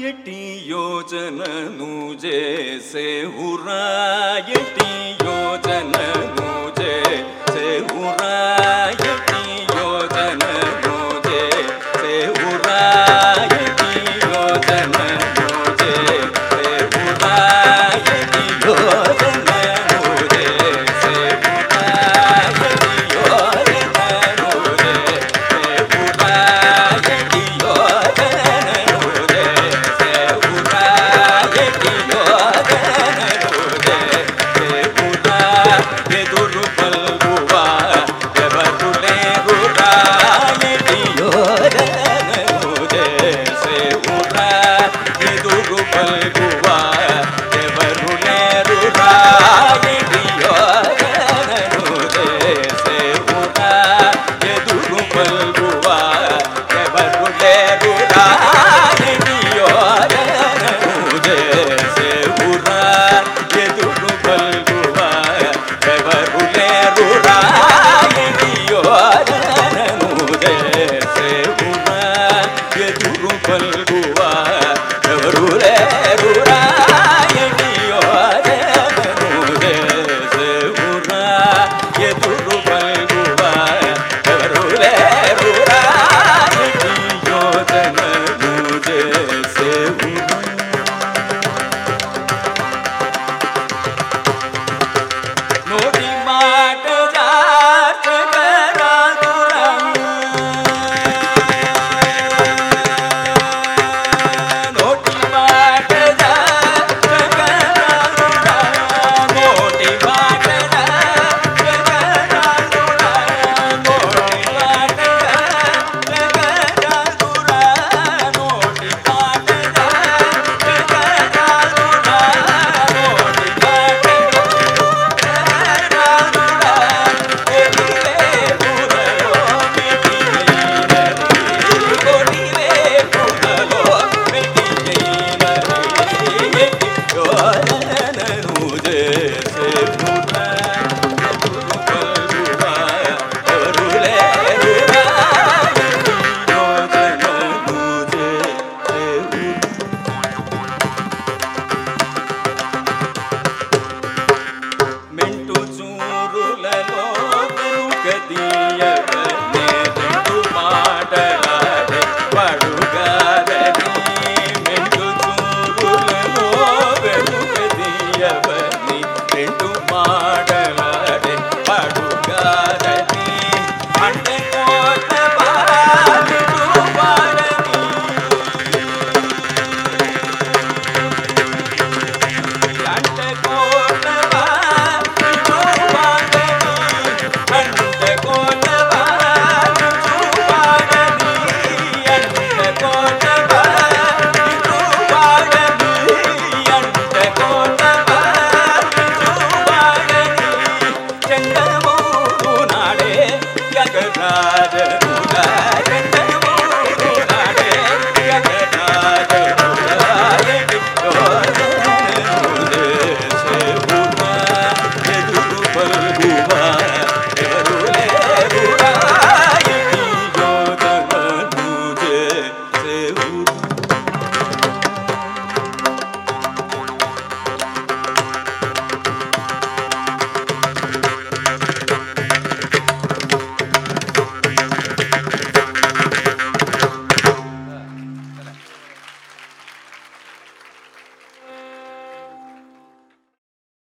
यटियोजननु से हुरा यटि Salva.